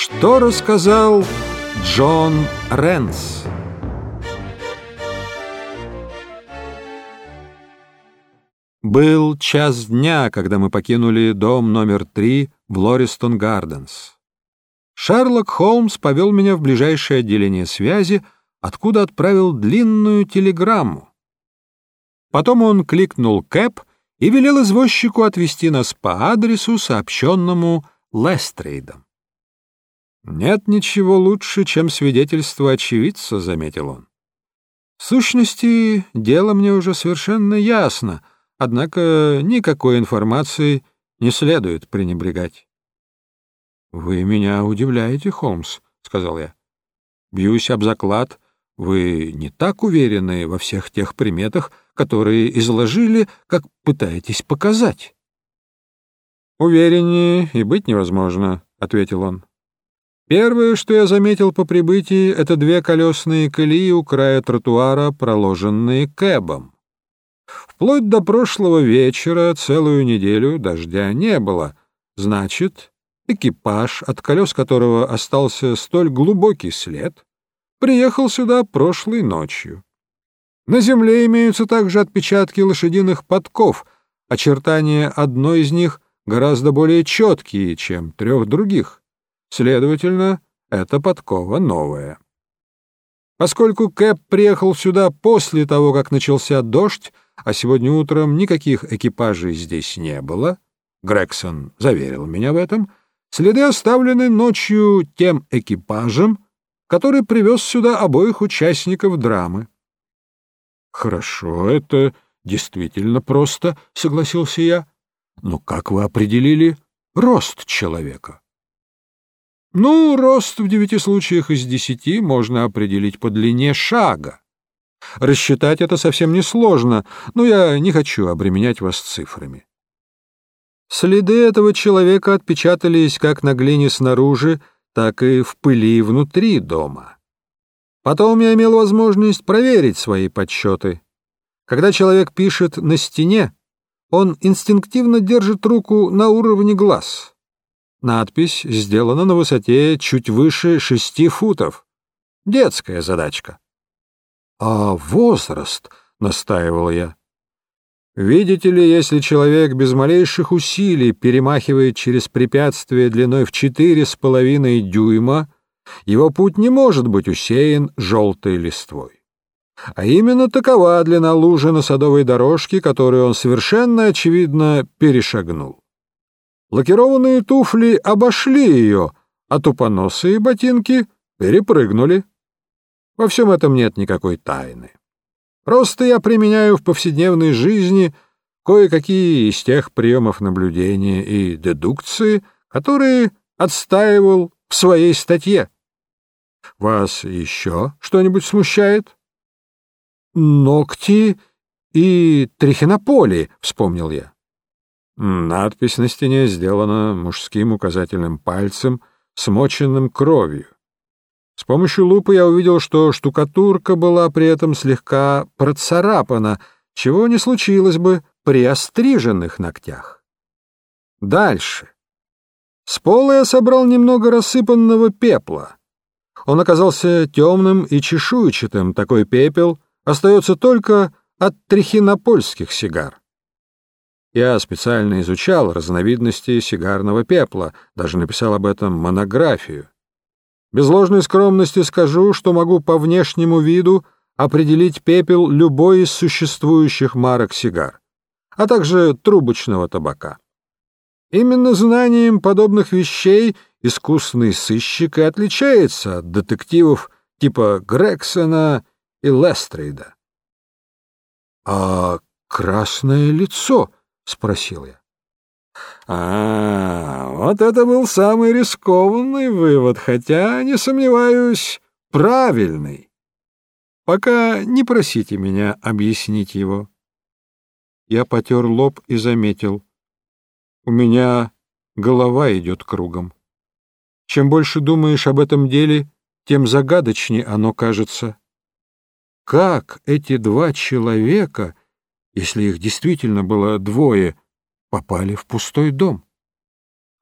Что рассказал Джон Ренс? Был час дня, когда мы покинули дом номер три в Лористон Гарденс. Шерлок Холмс повел меня в ближайшее отделение связи, откуда отправил длинную телеграмму. Потом он кликнул Кэп и велел извозчику отвезти нас по адресу, сообщенному Лестрейдом. «Нет ничего лучше, чем свидетельство очевидца», — заметил он. «В сущности, дело мне уже совершенно ясно, однако никакой информации не следует пренебрегать». «Вы меня удивляете, Холмс», — сказал я. «Бьюсь об заклад, вы не так уверены во всех тех приметах, которые изложили, как пытаетесь показать». «Увереннее и быть невозможно», — ответил он. «Первое, что я заметил по прибытии, это две колесные колеи у края тротуара, проложенные кэбом. Вплоть до прошлого вечера целую неделю дождя не было. Значит, экипаж, от колес которого остался столь глубокий след, приехал сюда прошлой ночью. На земле имеются также отпечатки лошадиных подков, очертания одной из них гораздо более четкие, чем трех других. Следовательно, эта подкова новая. Поскольку Кэп приехал сюда после того, как начался дождь, а сегодня утром никаких экипажей здесь не было, Грегсон заверил меня в этом, следы оставлены ночью тем экипажем, который привез сюда обоих участников драмы. «Хорошо, это действительно просто», — согласился я. «Но как вы определили рост человека?» «Ну, рост в девяти случаях из десяти можно определить по длине шага. Рассчитать это совсем несложно, но я не хочу обременять вас цифрами. Следы этого человека отпечатались как на глине снаружи, так и в пыли внутри дома. Потом я имел возможность проверить свои подсчеты. Когда человек пишет на стене, он инстинктивно держит руку на уровне глаз. Надпись сделана на высоте чуть выше шести футов. Детская задачка. «А возраст?» — настаивал я. Видите ли, если человек без малейших усилий перемахивает через препятствие длиной в четыре с половиной дюйма, его путь не может быть усеян желтой листвой. А именно такова длина лужи на садовой дорожке, которую он совершенно очевидно перешагнул. Лакированные туфли обошли ее, а тупоносые ботинки перепрыгнули. Во всем этом нет никакой тайны. Просто я применяю в повседневной жизни кое-какие из тех приемов наблюдения и дедукции, которые отстаивал в своей статье. Вас еще что-нибудь смущает? Ногти и трихинополи, вспомнил я. Надпись на стене сделана мужским указательным пальцем, смоченным кровью. С помощью лупы я увидел, что штукатурка была при этом слегка процарапана, чего не случилось бы при остриженных ногтях. Дальше. С пола я собрал немного рассыпанного пепла. Он оказался темным и чешуйчатым, такой пепел остается только от трихинопольских сигар. Я специально изучал разновидности сигарного пепла, даже написал об этом монографию. Без ложной скромности скажу, что могу по внешнему виду определить пепел любой из существующих марок сигар, а также трубочного табака. Именно знанием подобных вещей искусный сыщик и отличается от детективов типа Грексона и Лестрейда. — А красное лицо? — спросил я. А, вот это был самый рискованный вывод, хотя, не сомневаюсь, правильный. Пока не просите меня объяснить его. Я потер лоб и заметил. У меня голова идет кругом. Чем больше думаешь об этом деле, тем загадочнее оно кажется. Как эти два человека, если их действительно было двое, попали в пустой дом?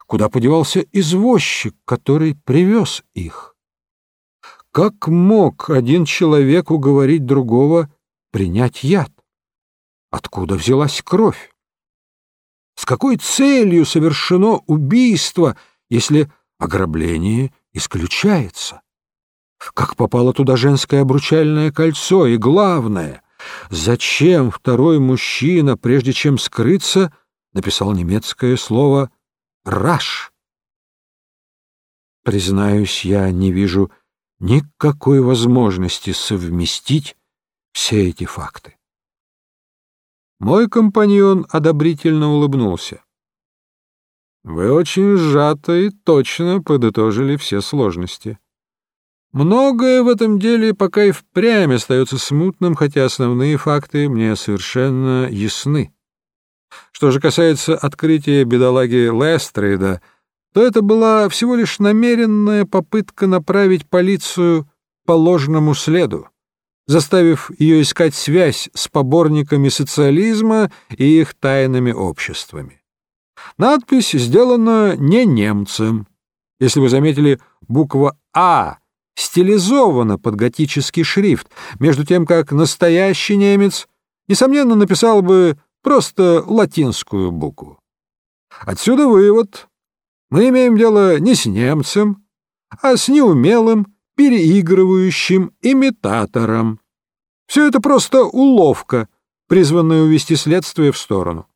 Куда подевался извозчик, который привез их? Как мог один человек уговорить другого принять яд? Откуда взялась кровь? С какой целью совершено убийство, если ограбление исключается? Как попало туда женское обручальное кольцо? И главное, зачем второй мужчина, прежде чем скрыться, написал немецкое слово «раш»? Признаюсь, я не вижу никакой возможности совместить все эти факты. Мой компаньон одобрительно улыбнулся. Вы очень сжато и точно подытожили все сложности. Многое в этом деле пока и впрямь остается смутным, хотя основные факты мне совершенно ясны. Что же касается открытия бедолаги Лестрейда, то это была всего лишь намеренная попытка направить полицию по ложному следу, заставив ее искать связь с поборниками социализма и их тайными обществами. Надпись сделана не немцем. Если вы заметили, буква «А» стилизовано под готический шрифт, между тем как настоящий немец, несомненно, написал бы просто латинскую букву. Отсюда вывод. Мы имеем дело не с немцем, а с неумелым, переигрывающим имитатором. Все это просто уловка, призванная увести следствие в сторону.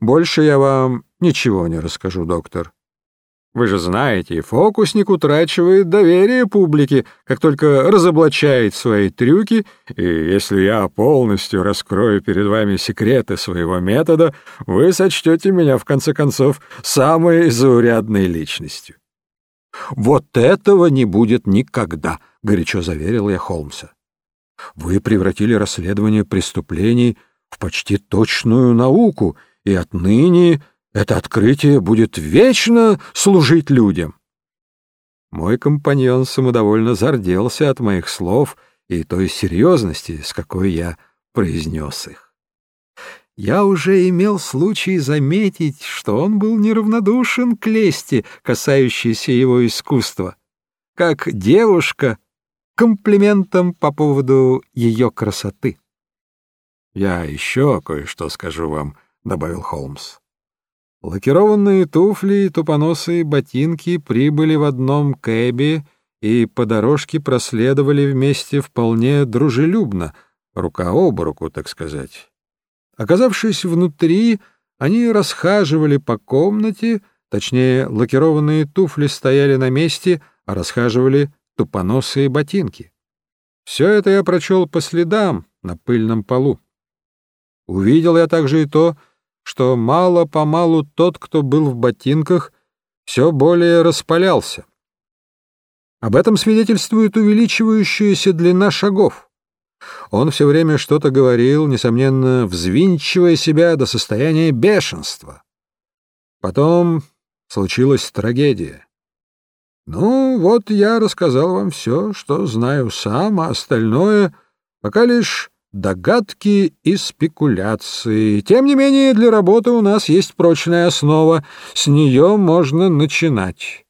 Больше я вам ничего не расскажу, доктор. Вы же знаете, фокусник утрачивает доверие публики, как только разоблачает свои трюки, и если я полностью раскрою перед вами секреты своего метода, вы сочтете меня, в конце концов, самой заурядной личностью. «Вот этого не будет никогда», — горячо заверил я Холмса. «Вы превратили расследование преступлений в почти точную науку, и отныне это открытие будет вечно служить людям. Мой компаньон самодовольно зарделся от моих слов и той серьезности, с какой я произнес их. Я уже имел случай заметить, что он был неравнодушен к лести, касающейся его искусства, как девушка комплиментом по поводу ее красоты. «Я еще кое-что скажу вам», — добавил Холмс. Лакированные туфли и тупоносые ботинки прибыли в одном кэбе и по дорожке проследовали вместе вполне дружелюбно, рука об руку, так сказать. Оказавшись внутри, они расхаживали по комнате, точнее, лакированные туфли стояли на месте, а расхаживали тупоносые ботинки. Все это я прочел по следам на пыльном полу. Увидел я также и то, что мало-помалу тот, кто был в ботинках, все более распалялся. Об этом свидетельствует увеличивающаяся длина шагов. Он все время что-то говорил, несомненно, взвинчивая себя до состояния бешенства. Потом случилась трагедия. Ну, вот я рассказал вам все, что знаю сам, а остальное пока лишь догадки и спекуляции. Тем не менее, для работы у нас есть прочная основа, с нее можно начинать.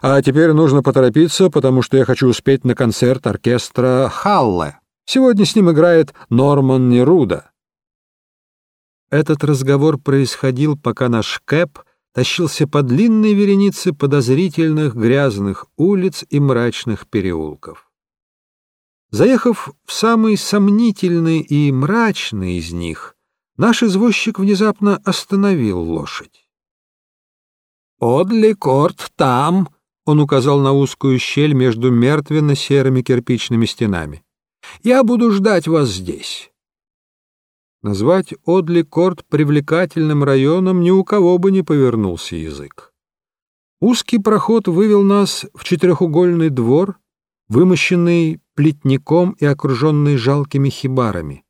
А теперь нужно поторопиться, потому что я хочу успеть на концерт оркестра «Халле». Сегодня с ним играет Норман Неруда. Этот разговор происходил, пока наш Кэп тащился по длинной веренице подозрительных грязных улиц и мрачных переулков. Заехав в самый сомнительный и мрачный из них, наш извозчик внезапно остановил лошадь. «Одли корт там!» — он указал на узкую щель между мертвенно-серыми кирпичными стенами. «Я буду ждать вас здесь». Назвать Одли-Корт привлекательным районом ни у кого бы не повернулся язык. Узкий проход вывел нас в четырехугольный двор, вымощенный плетником и окруженный жалкими хибарами.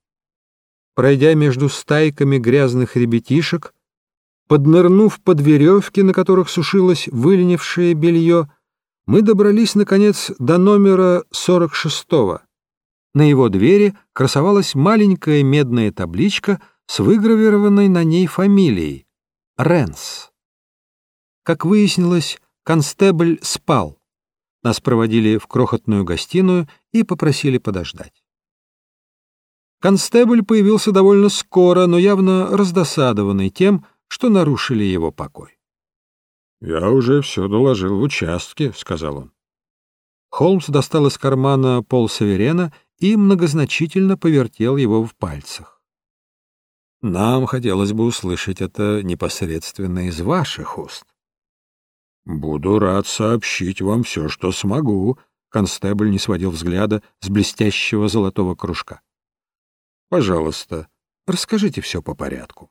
Пройдя между стайками грязных ребятишек, поднырнув под веревки, на которых сушилось выленившее белье, мы добрались, наконец, до номера 46-го. На его двери красовалась маленькая медная табличка с выгравированной на ней фамилией — Ренс. Как выяснилось, констебль спал. Нас проводили в крохотную гостиную и попросили подождать. Констебль появился довольно скоро, но явно раздосадованный тем, что нарушили его покой. — Я уже все доложил в участке, — сказал он. Холмс достал из кармана пол саверена и многозначительно повертел его в пальцах. — Нам хотелось бы услышать это непосредственно из ваших уст. «Буду рад сообщить вам все, что смогу», — констебль не сводил взгляда с блестящего золотого кружка. «Пожалуйста, расскажите все по порядку».